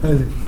sorry.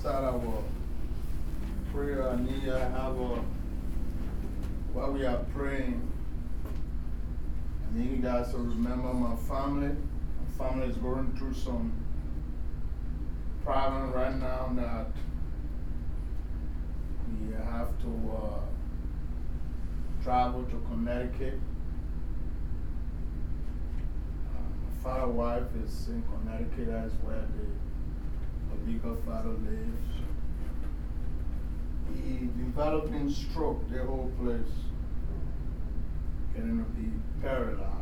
Start our prayer, I need to have a, while we are praying, I need you my family. My family is going through some problem right now that we have to uh, travel to Connecticut. Uh, my father's wife is in Connecticut as the legal father lives. He developing stroke, the whole place, getting to be paralyzed.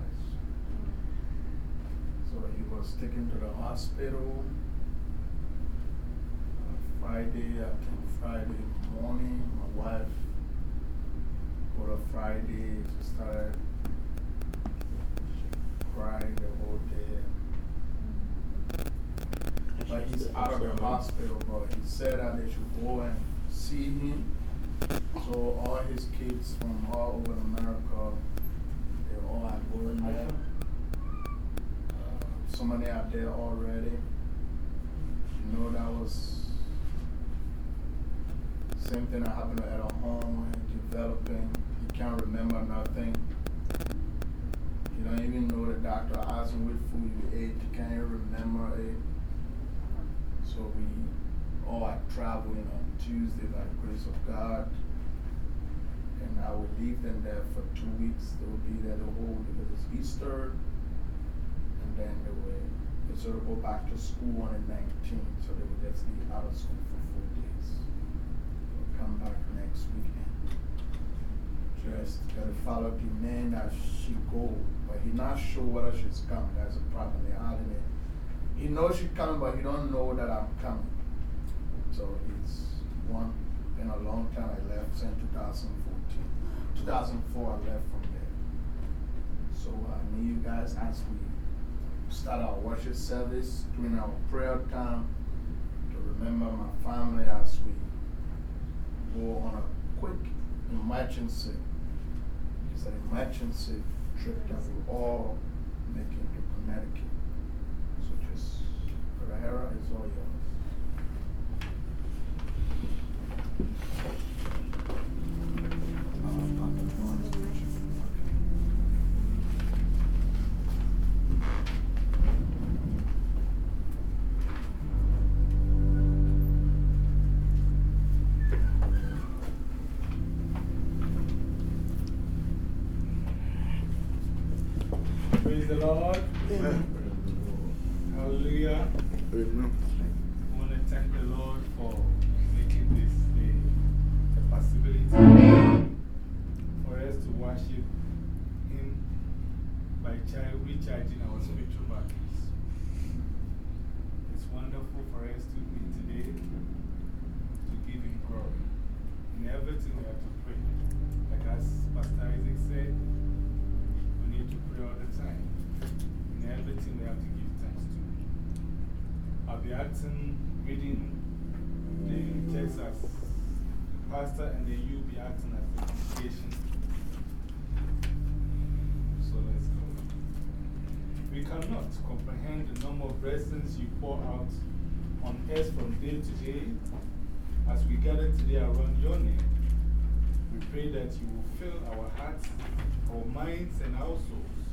He was taken to the hospital uh, Friday, I think Friday morning. My wife got a Friday, she started crying the whole day. But he's out of the hospital, but he said that they should go and see him. So all his kids from all over America, they all are going there. So many are there already. You know, that was same thing that happened at a home, developing. You can't remember nothing. You don't even know the doctor him what food you ate. You can't even remember it. So we all are traveling on Tuesday by the grace of God. And I will leave them there for two weeks. They will be there the whole because it's Easter. Then they will they sort of go back to school on the 19th. So they will just be out of school for four days. They'll come back next weekend. Just got to follow the man that she go. But he not sure whether she's coming. That's a problem. They're hiding it he knows she's coming, but he don't know that I'm coming. So it's one, been a long time. I left since 2014. 2004, I left from there. So I need you guys as we start our worship service, during our prayer time, to remember my family as we go on a quick emergency. It's an emergency trip that we all making to Connecticut. Hera is all yours. Reading the Texas pastor, and then you'll be acting as the congregation. So let's go. We cannot comprehend the number of blessings you pour out on us from day to day as we gather today around your name. We pray that you will fill our hearts, our minds, and our souls.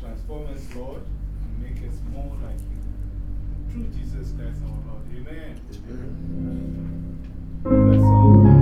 Transform us, Lord, and make us more like you. Through Jesus Christ our Lord. Amen. Amen. gracious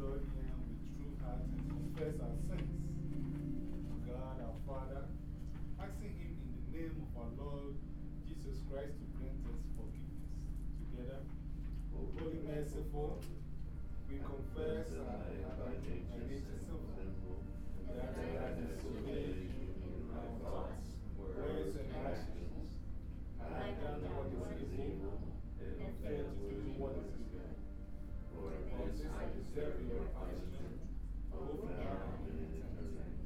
draw near with true heart and confess our sins God our Father, asking Him in the name of our Lord Jesus Christ to grant us forgiveness. Together, O Holy Merciful, we confess our nature sinful, that I have disobeyed you in my thoughts, words, and actions. I have done what is evil and failed to do what is good for I deserve your punishment, both now and in eternity.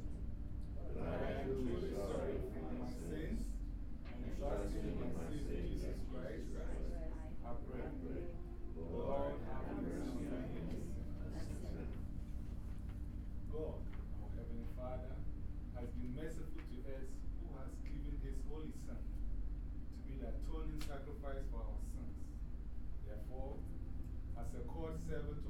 I am for my sins, I pray, Lord, have mercy on me. called 7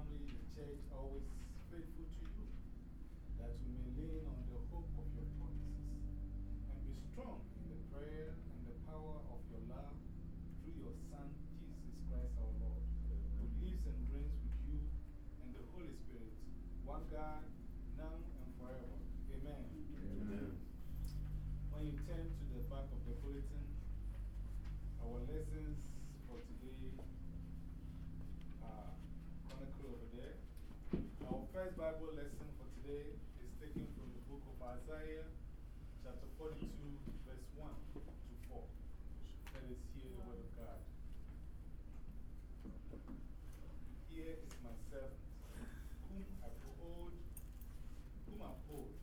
family, the church always faithful to you, that we may lean on the hope of your promises and be strong in the prayer and the power of your love through your Son, Jesus Christ our Lord, who lives and reigns with you and the Holy Spirit, one God, now and forever. Amen. Amen. When you turn to the back of the bulletin, our lessons for today are chronicled over there. Our first Bible lesson for today is taken from the book of Isaiah, chapter 42, verse 1 to 4. Let us hear the word of God. Here is my servant, whom I behold, whom I hold,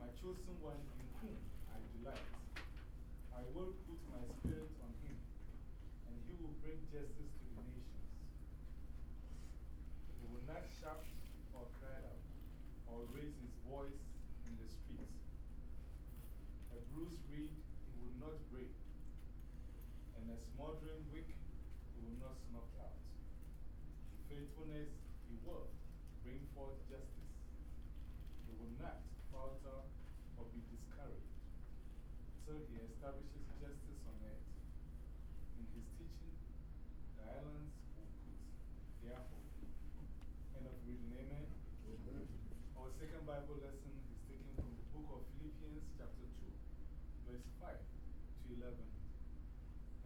my chosen one in whom I delight. I will put my spirit on him, and he will bring justice to the nations. He will not shout or cry out, or raise his voice in the streets. A bruised reed he will not break, and a smoldering wick he will not snuff out. Faithfulness he will bring forth justice. He will not falter until he establishes justice on earth. In his teaching, the islands will put their hope. End of reading, amen. Our second Bible lesson is taken from the book of Philippians, chapter 2, verse 5 to 11.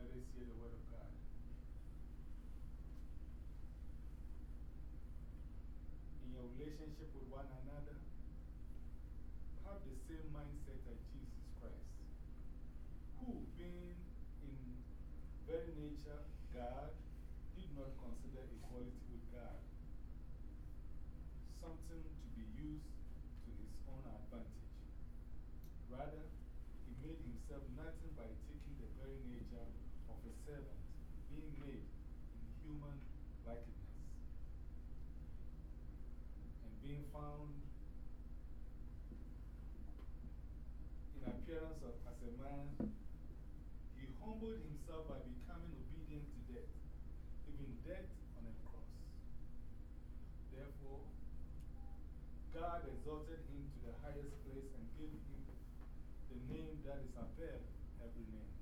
Let us hear the word of God. In your relationship with one another, have the same mindset as Jesus Christ, who, being in very nature God, did not consider equality with God something to be used to his own advantage. Rather, he made himself nothing by taking the very nature of a servant, being made in human likeness, and being found in appearance of, as a man, humbled himself by becoming obedient to death, even death on a cross. Therefore, God exalted him to the highest place and gave him the name that is above every name.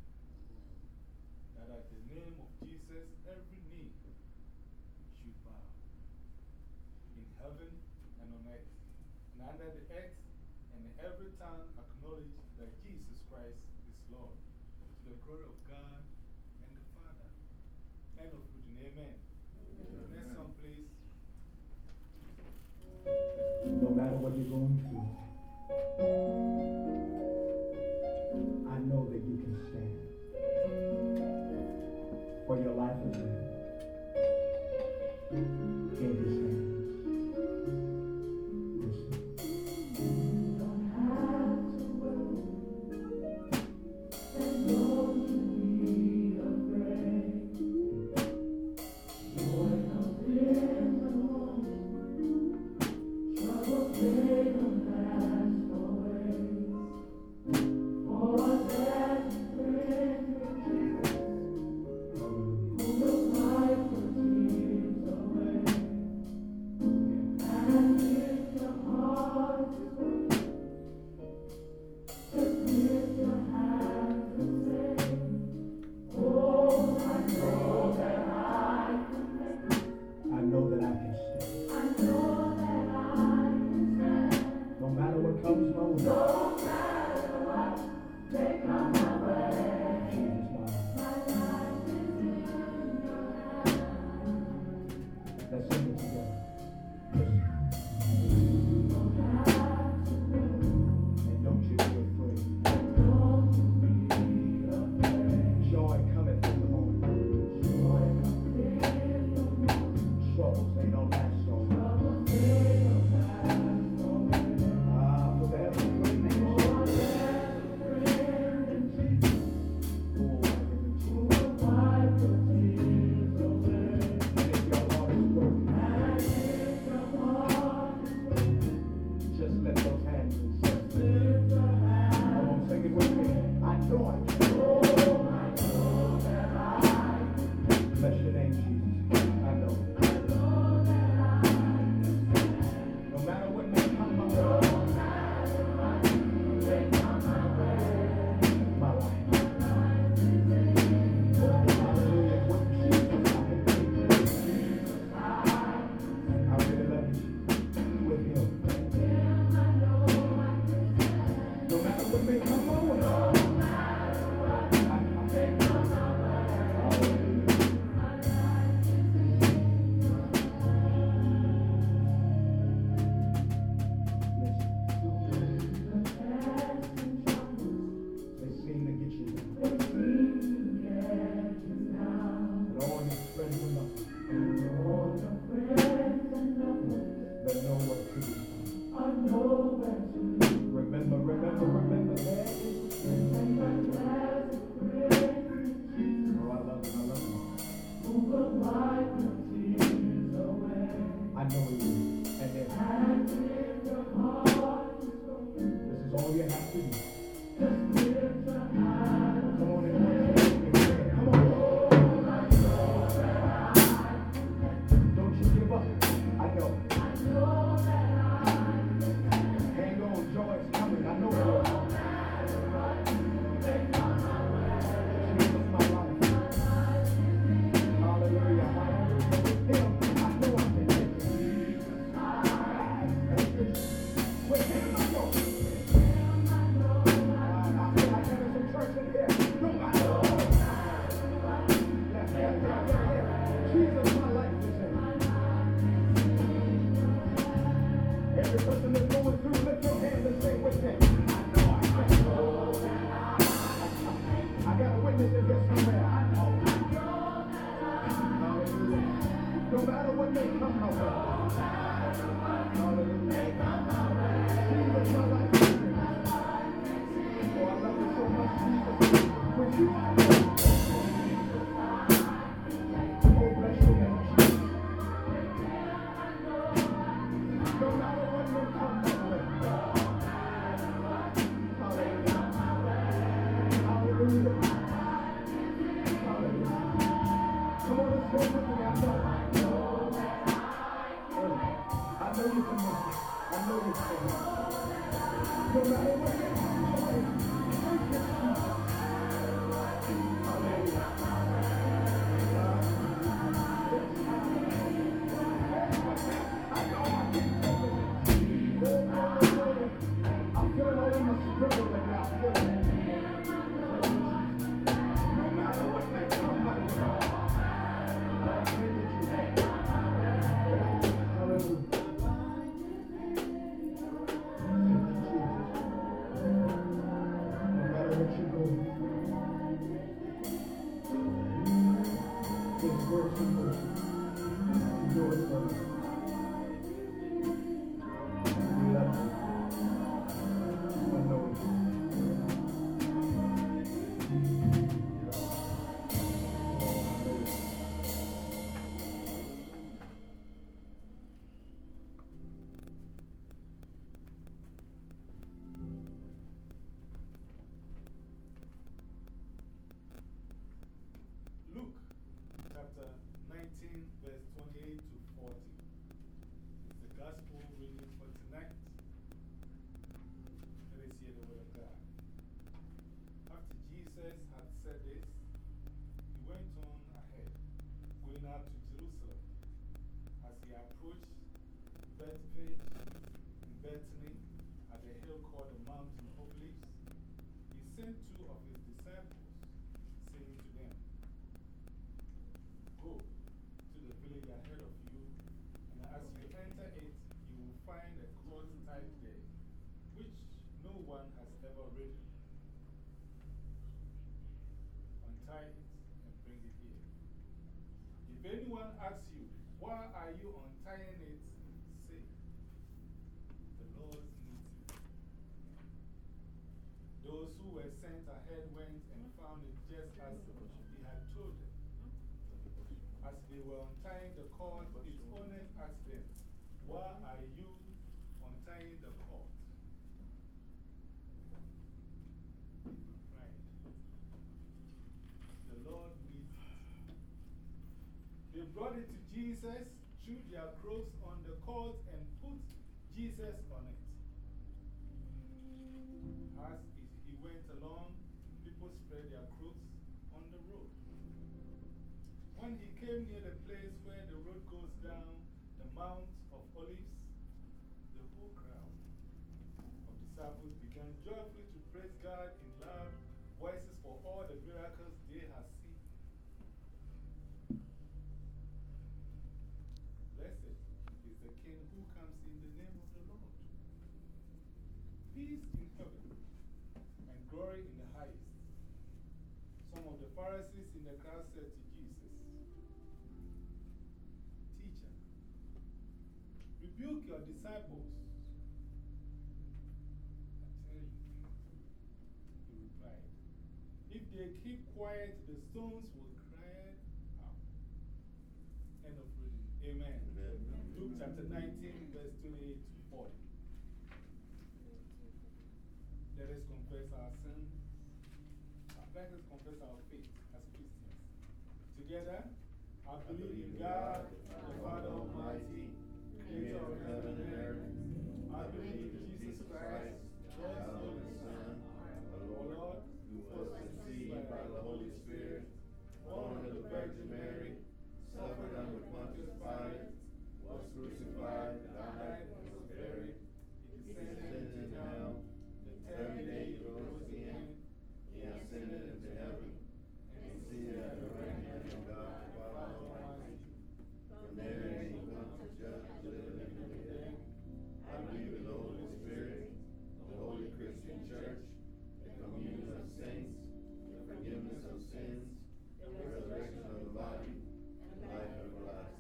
That at the name of Jesus, every knee should bow. In heaven and on earth, and under the earth, know you can make it. I know you can make it. No matter what happens, I know you can make it. Hallelujah. quality One has ever written. Untie it and bring it here. If anyone asks you, why are you untying it? Say, the Lord needs you. Those who were sent ahead went and found it just as he had told them. As they were untying the cord, Jesus, threw their clothes on the court and put Jesus your disciples. He replied, If they keep quiet, the stones will cry out. End of reading. Amen. Amen. Luke chapter 19, verse 28 to 40. Let us confess our sin. Let us confess our faith as Christians. Together, I believe in God. Crucified, died, and was buried. He descended into hell. The third day he rose again. He ascended into heaven. And seated at the right hand of God, the Father Almighty. From there he will come to judge the living and the dead. I believe in the Holy Spirit, the holy Christian church, the communion of saints, the forgiveness of sins, the resurrection of the body, and life everlasting.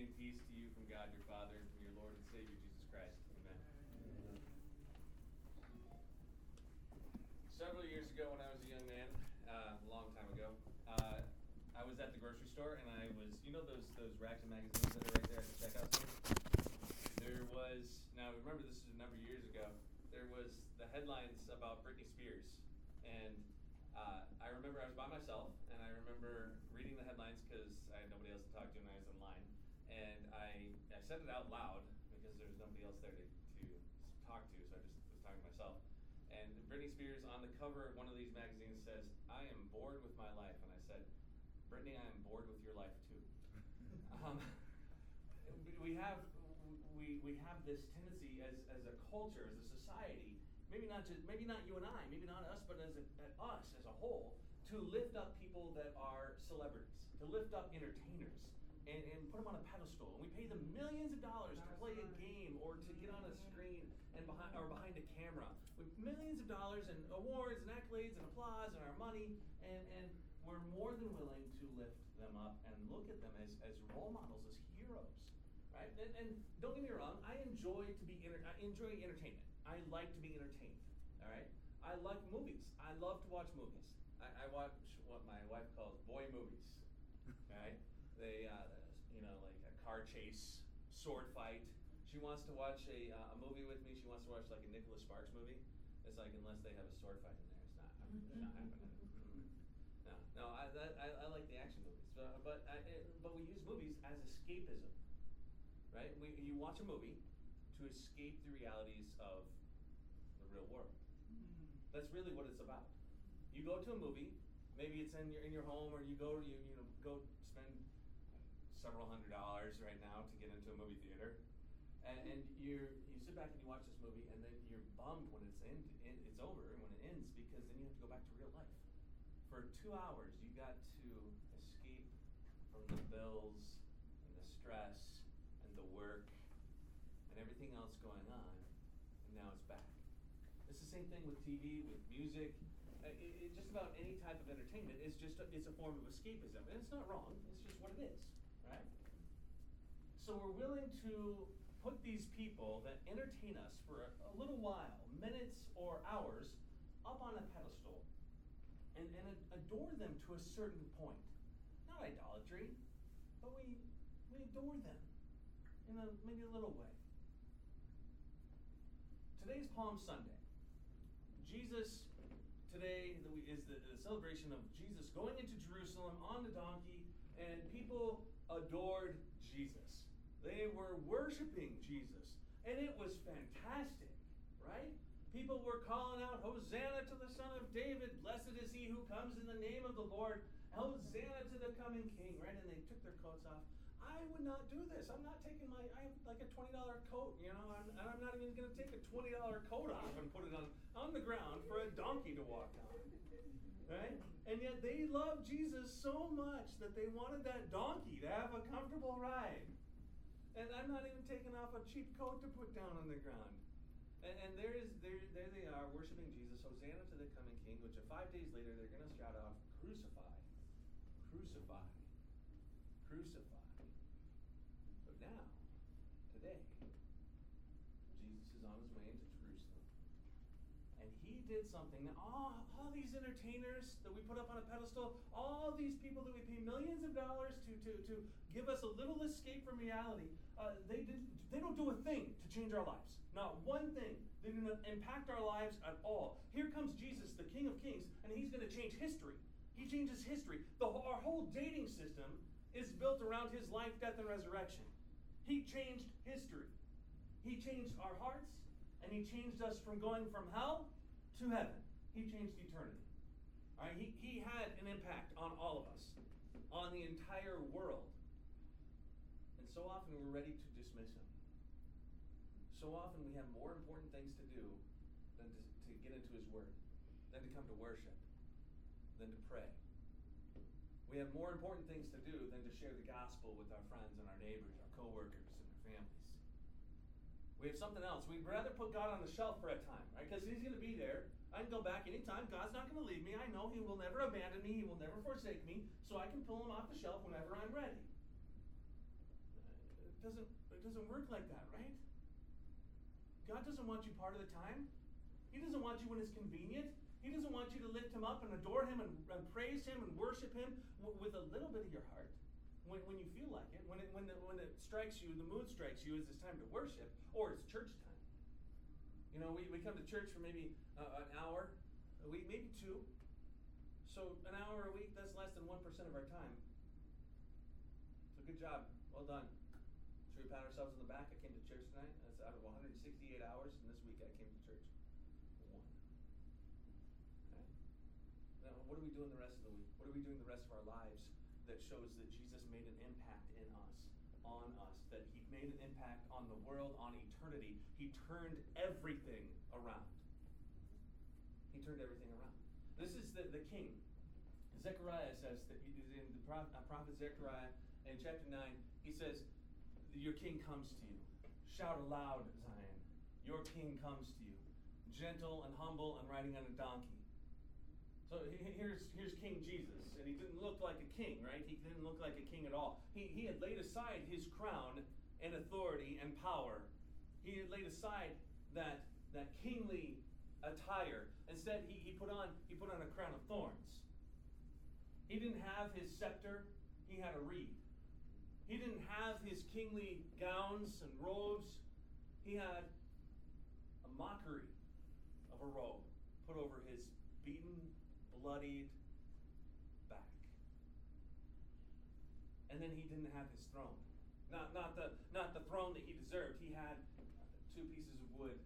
and peace to you from God your Father and from your Lord and Savior Jesus Christ. Amen. Several years ago, when I was a young man, uh, a long time ago, uh, I was at the grocery store and I was, you know, those those racks of magazines that are right there at the checkout. There was now remember this is a number of years ago. There was the headlines about Britney Spears, and uh, I remember I was by myself and I remember reading the headlines because I I said it out loud because there was nobody else there to to talk to, so I just was talking to myself. And Britney Spears on the cover of one of these magazines says, I am bored with my life. And I said, Brittany, I am bored with your life too. um, we have we, we have this tendency as, as a culture, as a society, maybe not just maybe not you and I, maybe not us, but as a, us as a whole, to lift up people that are celebrities, to lift up entertainers, and, and put them on a pedestal. And we pay them millions of dollars to play a game or to get on a screen and behind or behind a camera with millions of dollars and awards and accolades and applause and our money and, and we're more than willing to lift them up and look at them as, as role models, as heroes. Right? And, and don't get me wrong, I enjoy to be I enjoy entertainment. I like to be entertained. All right? I like movies. I love to watch movies. I, I watch what my wife calls boy movies. Right? They, uh, you know, like a car chase, sword fight. She wants to watch a, uh, a movie with me. She wants to watch like a Nicholas Sparks movie. It's like unless they have a sword fight in there, it's not, it's not happening. Mm-hmm. No, no, I, that, I, I like the action movies, but uh, but, I, it, but we use movies as escapism, right? We, you watch a movie to escape the realities of the real world. Mm-hmm. That's really what it's about. You go to a movie, maybe it's in your in your home, or you go you you know go spend several hundred dollars right now to get into a movie theater, and, and you you sit back and you watch this movie, and then you're bummed when it's end, it's over and when it ends because then you have to go back to real life. For two hours, you got to escape from the bills and the stress and the work and everything else going on, and now it's back. It's the same thing with TV, with music. Uh, It, it, just about any type of entertainment is just a, it's a form of escapism, and it's not wrong. It's just what it is? So we're willing to put these people that entertain us for a, a little while, minutes or hours, up on a pedestal, and, and adore them to a certain point. Not idolatry, but we we adore them in a maybe a little way. Today's Palm Sunday. Jesus today is the, the celebration of Jesus going into Jerusalem on the donkey, and people adored Jesus. They were worshiping Jesus, and it was fantastic, right? People were calling out, Hosanna to the Son of David, blessed is he who comes in the name of the Lord, Hosanna to the coming King, right? And they took their coats off. I would not do this. I'm not taking my, I have like a $20 coat, you know, I'm, and I'm not even going to take a $20 coat off and put it on, on the ground for a donkey to walk on. Right? And yet they loved Jesus so much that they wanted that donkey to have a comfortable ride. And I'm not even taking off a cheap coat to put down on the ground. And, and there is there there they are worshiping Jesus, Hosanna to the coming King, which five days later they're gonna shout out, Crucify, crucify, crucify. But now, today, Jesus is on his way into Jerusalem. And he did something. All, all these entertainers that we put up on a pedestal, all these people that we pay millions of dollars to, to, to give us a little escape from reality, uh, they, did, they don't do a thing to change our lives. Not one thing. They do not impact our lives at all. Here comes Jesus, the King of Kings, and he's going to change history. He changes history. The, our whole dating system is built around his life, death, and resurrection. He changed history. He changed our hearts, and He changed us from going from hell to heaven. He changed eternity. All right, he, he had an impact on all of us, on the entire world. And so often we're ready to dismiss Him. So often we have more important things to do than to, to get into His Word, than to come to worship, than to pray. We have more important things to do than to share the gospel with our friends and our neighbors, our coworkers, and our families. We have something else. We'd rather put God on the shelf for a time, right? Because He's going to be there. I can go back anytime. God's not going to leave me. I know He will never abandon me. He will never forsake me. So I can pull Him off the shelf whenever I'm ready. It doesn't, it doesn't work like that, right? God doesn't want you part of the time. He doesn't want you when it's convenient. He doesn't want you to lift him up and adore him and, and praise him and worship him w- with a little bit of your heart when, when you feel like it, when it, when, the, when it strikes you, the mood strikes you, is it's time to worship or it's church time. You know, we, we come to church for maybe uh, an hour a week, maybe two. So an hour a week, that's less than 1% of our time. So good job. Well done. Should we pat ourselves on the back? I came to church tonight. That's out of 168 hours, and this week I came to church. One. Okay? Now, what are we doing the rest of the week? What are we doing the rest of our lives that shows that Jesus made an impact in us, on us, that He made an impact on the world, on eternity? He turned everything around. He turned everything around. This is the, the king. Zechariah says that in the prophet, prophet Zechariah in chapter 9, he says, Your king comes to you. Shout aloud, Zion. Your king comes to you. Gentle and humble and riding on a donkey. So here's, here's King Jesus, and he didn't look like a king, right? He didn't look like a king at all. He, he had laid aside his crown and authority and power. He had laid aside that, that kingly attire. Instead, he, he, put on, he put on a crown of thorns. He didn't have his scepter, he had a reed. He didn't have his kingly gowns and robes, he had a mockery of a robe put over his beaten, bloodied back. And then he didn't have his throne. Not, not, the, not the throne that he deserved. He had two pieces of wood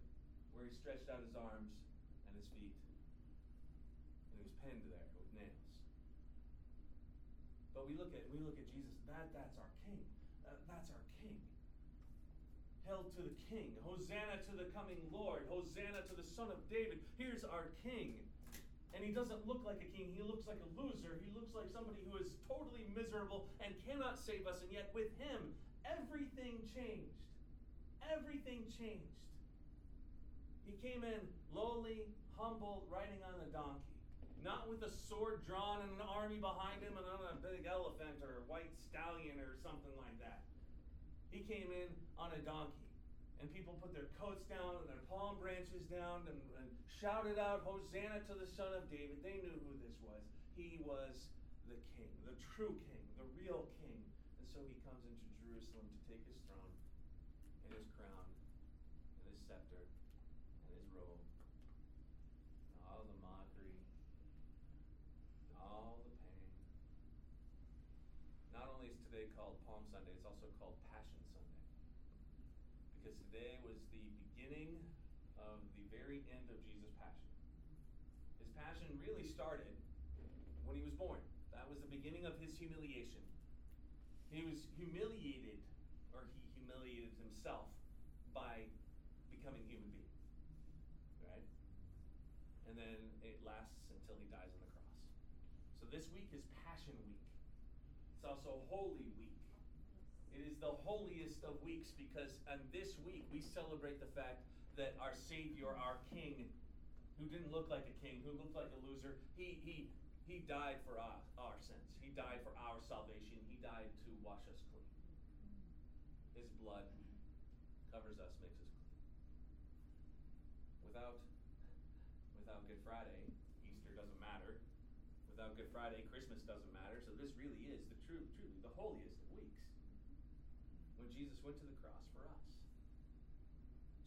where he stretched out his arms and his feet. And he was pinned there with nails. But we look at we look at Jesus. That that's our King. Uh, that's our King. Hail to the King. Hosanna to the coming Lord. Hosanna to the Son of David. Here's our King. And he doesn't look like a king. He looks like a loser. He looks like somebody who is totally miserable and cannot save us. And yet, with him, everything changed. Everything changed. He came in lowly, humble, riding on a donkey. Not with a sword drawn and an army behind him and on a big elephant or a white stallion or something like that. He came in on a donkey. And people put their coats down and their palm branches down and, and shouted out, Hosanna to the Son of David. They knew who this was. He was the king, the true king, the real king. And so he comes into Jerusalem to take his throne and his crown and his scepter and his robe. And all the mockery, and all the pain. Not only is today called Palm Sunday, it's also called Passion Sunday. Because today was the beginning of the very end of Jesus' passion. His passion really started when he was born. That was the beginning of his humiliation. He was humiliated, himself by becoming human being. Right? And then it lasts until he dies on the cross. So this week is Passion Week. It's also Holy Week. It is the holiest of weeks because on this week we celebrate the fact that our Savior, our King, who didn't look like a king, who looked like a loser, he, he, he died for our, our sins. He died for our salvation. He died to wash us clean. His blood covers us, makes us clean. Without, without Good Friday, Easter doesn't matter. Without Good Friday, Christmas doesn't matter. So this really is the true, truly the holiest of weeks when Jesus went to the cross for us.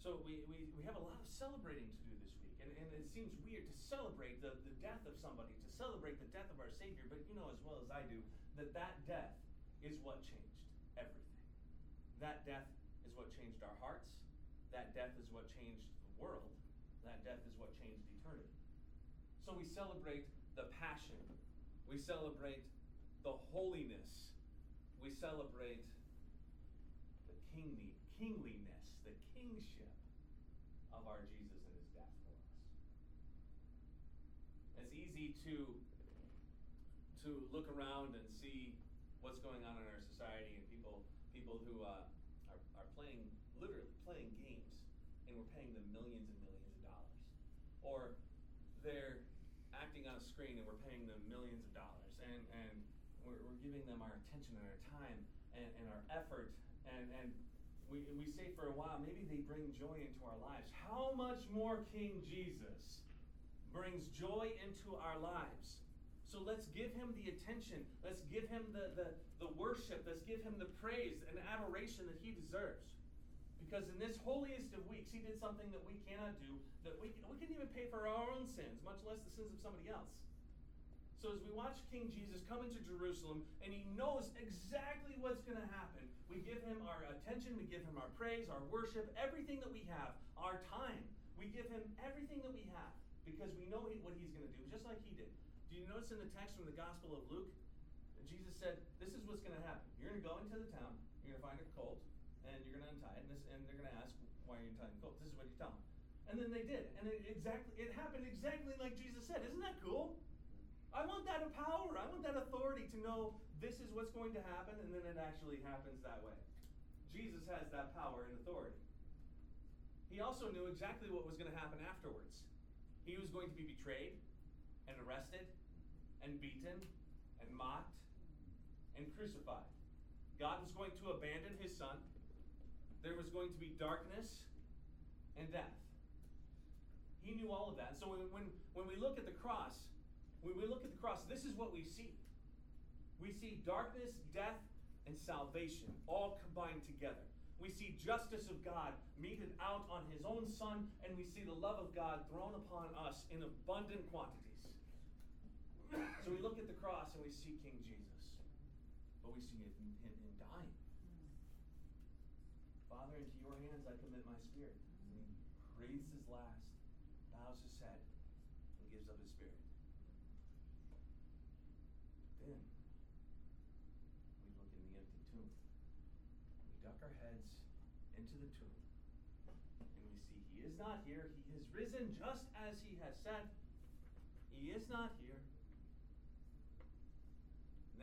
So we, we, we have a lot of celebrating to do this week. And, and it seems weird to celebrate the, the death of somebody, to celebrate the death of our Savior. But you know as well as I do that that death is what changed everything. That death what changed our hearts. That death is what changed the world. That death is what changed eternity. So we celebrate the passion. We celebrate the holiness. We celebrate the kingly, kingliness, the kingship of our Jesus and his death for us. It's easy to, to look around and see what's going on in our society and people, people who uh, playing, literally playing games, and we're paying them millions and millions of dollars. Or they're acting on a screen and we're paying them millions of dollars. And, and we're, we're giving them our attention and our time and, and our effort. And, and we, we say for a while, maybe they bring joy into our lives. How much more King Jesus brings joy into our lives. So let's give him the attention. Let's give him the, the, the worship. Let's give him the praise and adoration that he deserves. Because in this holiest of weeks, he did something that we cannot do, that we, we couldn't even pay for our own sins, much less the sins of somebody else. So as we watch King Jesus come into Jerusalem and he knows exactly what's going to happen, we give him our attention, we give him our praise, our worship, everything that we have, our time. We give him everything that we have because we know what he's going to do, just like he did. Do you notice in the text from the Gospel of Luke? Jesus said, This is what's going to happen. You're going to go into the town, you're going to find a colt, and you're going to untie it, and, this, and they're going to ask, Why are you untying the colt? This is what you tell them. And then they did. And it exactly it happened exactly like Jesus said. Isn't that cool? I want that power. I want that authority to know this is what's going to happen, and then it actually happens that way. Jesus has that power and authority. He also knew exactly what was going to happen afterwards. He was going to be betrayed and arrested and beaten and mocked and crucified. God was going to abandon his son. There was going to be darkness and death. He knew all of that. So when, when, when we look at the cross, when we look at the cross, this is what we see. We see darkness, death, and salvation all combined together. We see justice of God meted out on his own son, and we see the love of God thrown upon us in abundant quantities. So we look at the cross and we see King Jesus, but we see him, him, him dying. Hmm. Father, into your hands I commit my spirit. And he breathes his last, bows his head, and gives up his spirit. Then we look in the empty tomb. We duck our heads into the tomb. And we see he is not here. He has risen just as he has said. He is not here.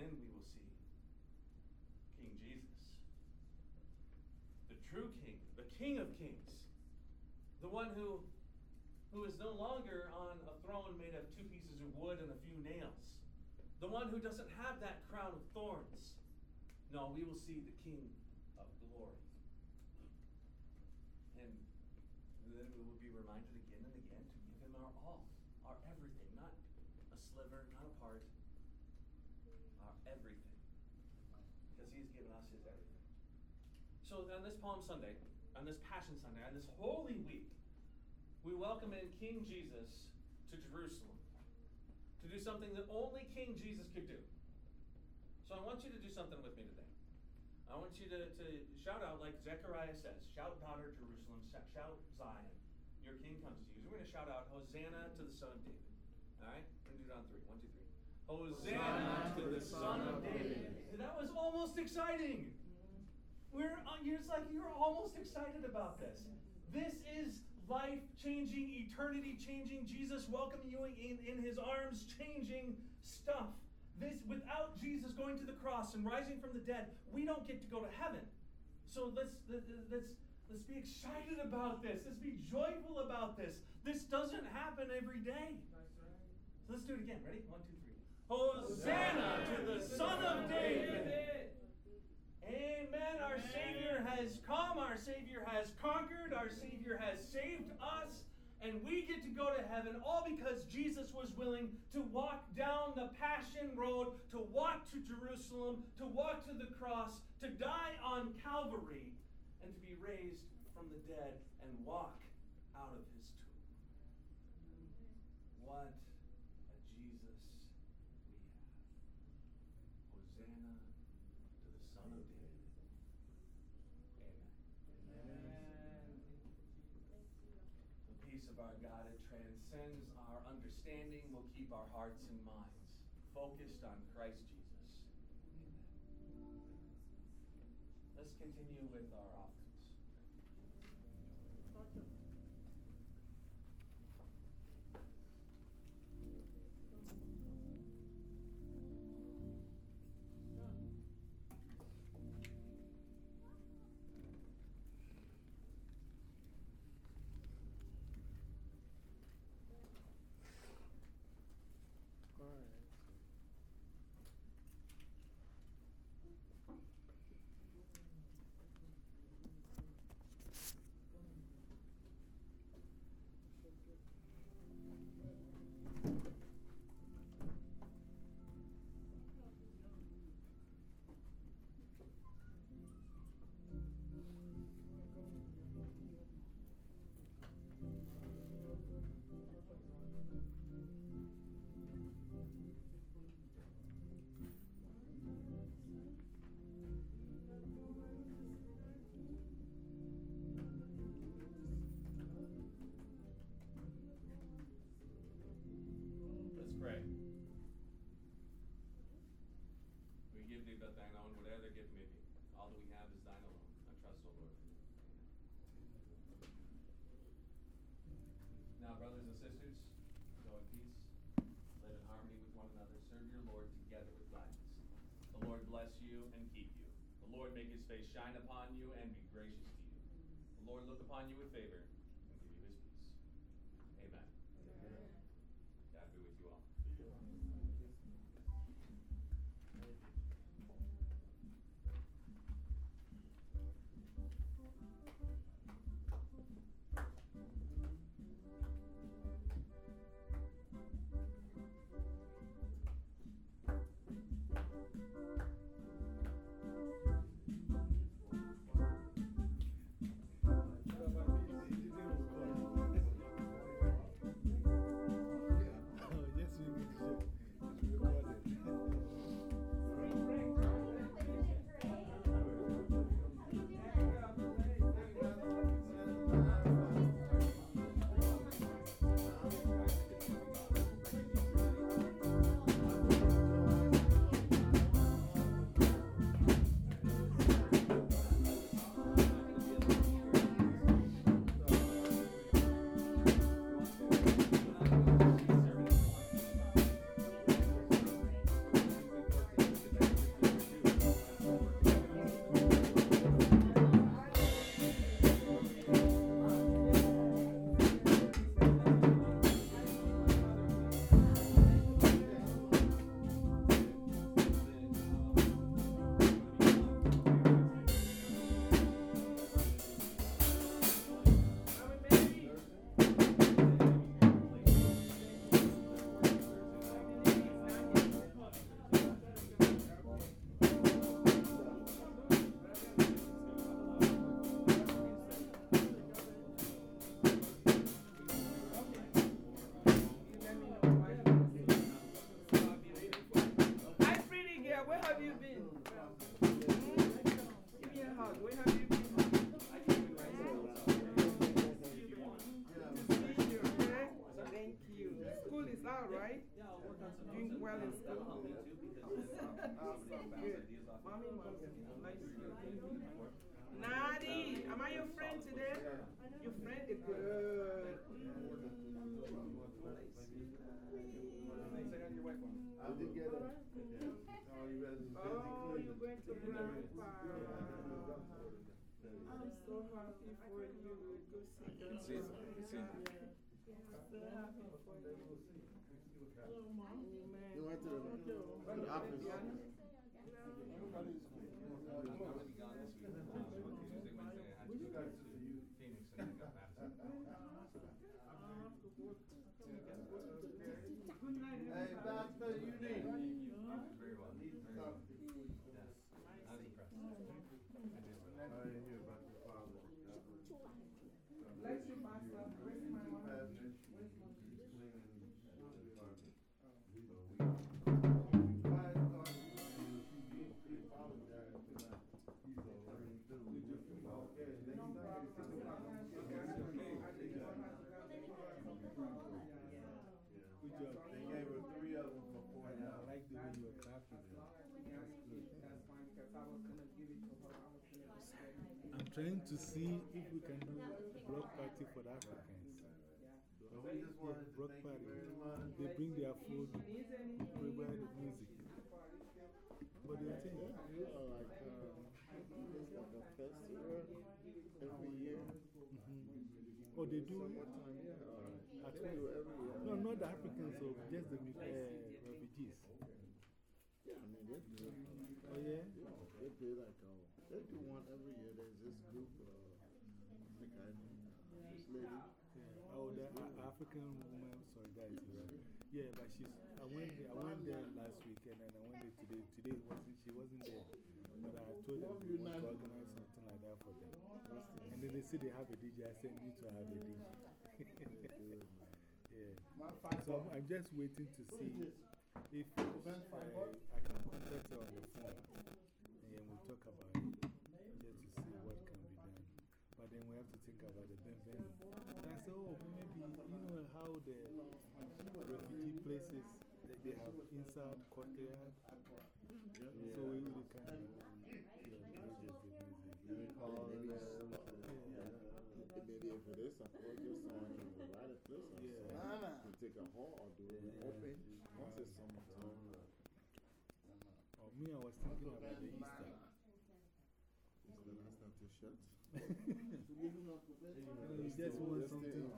Then we will see King Jesus, the true King, the King of Kings, the one who, who is no longer on a throne made of two pieces of wood and a few nails the one who doesn't have that crown of thorns. No, we will see the King of glory. And then we will be reminded again to give him our all, our everything, not a sliver, not a part, our everything. Because he's given us his everything. So on this Palm Sunday, on this Passion Sunday, on this Holy Week, we welcome in King Jesus to Jerusalem to do something that only King Jesus could do. So I want you to do something with me today. I want you to, to shout out, like Zechariah says, shout, daughter Jerusalem, shout, Zion. Your king comes to you. So we're going to shout out, Hosanna to the Son of David. All right? We're going to do it on three. One, two, three. Hosanna, to the Son of David. That was almost exciting. We're, uh, you're just like, you're almost excited about this. This is life changing, eternity changing, Jesus welcoming you in, in his arms, changing stuff. This, without Jesus going to the cross and rising from the dead, we don't get to go to heaven. So let's, let's, let's be excited about this. Let's be joyful about this. This doesn't happen every day. So let's do it again. Ready? One, two, three. Hosanna to the Son of David. Amen. Our Savior has come. Our Savior has conquered. Our Savior has saved us. And we get to go to heaven all because Jesus was willing to walk down the Passion Road, to walk to Jerusalem, to walk to the cross, to die on Calvary, and to be raised from the dead and walk out of his tomb. What a Jesus we have. Hosanna to the Son of David. peace of our God, it transcends our understanding, will keep our hearts and minds focused on Christ Jesus. Let's continue with our offerings. Lord together with gladness. The Lord bless you and keep you. The Lord make his face shine upon you and be gracious to you. The Lord look upon you with favor girl. Where have you been? Give me a hug. Where have you been? Thank you. School is out, right? Doing well in school. Good. Mommy was nice to you. Nadi, am I your friend today? Your friend is good. I did get it. Oh, you're going to grandpa. I'm so happy for you. Go see grandpa. See you. See. So happy for you. You went to the, to the office. Trying to see if we can do a block party for the Africans. We just Block party. They bring their food, needs any? the music. But the thing, You are like, um, it's like a festival every year. oh, they do it? Summertime, yeah. Uh, At they do every year. No, not the Africans, so just the uh, refugees. Yeah, I mean, they do. Oh, yeah? Yeah, they do like, uh, they do one every year. There's this group, uh, I think I know uh, lady. Yeah. Oh, the A- African woman solidarity, right? Yeah, but she's, I went, there, I went there last weekend and I went there today. Today wasn't, she wasn't there. But I told them we want to organize something like that for them. And then they say they have a DJ. I said, need to have a DJ. yeah. So I'm, I'm just waiting to see if uh, I can contact her on the phone. And we'll talk about it. But then we have to think about the Ben venue. And I said, oh, maybe, you know how the refugee places, they, they have inside courtyard. So we really can you know, produce the music. You call them. Yeah. Maybe if it is a project song, you can write a place or Yeah. something. take a haul or do we open once it's summertime? Or me, I was thinking about the Easter. Is the last time to shut? You know, just want something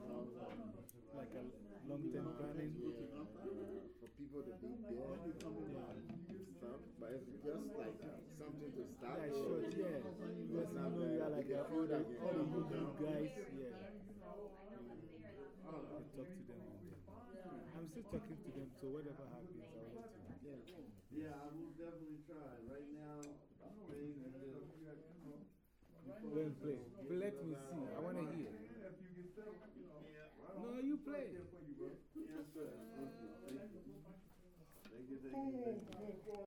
like a long term planning. Yeah, for people to be there and stuff. But it's just like uh, something to start Yeah, with, sure, yeah. Because you know, you are like a, all the, all the YouTube guys, yeah. I talk to them. I'm still talking to them, so whatever happens, I'll let you know. Yeah, I will definitely try. Right now, things are just. Go and play. Let me see. I want to hear. No, you play. Yes,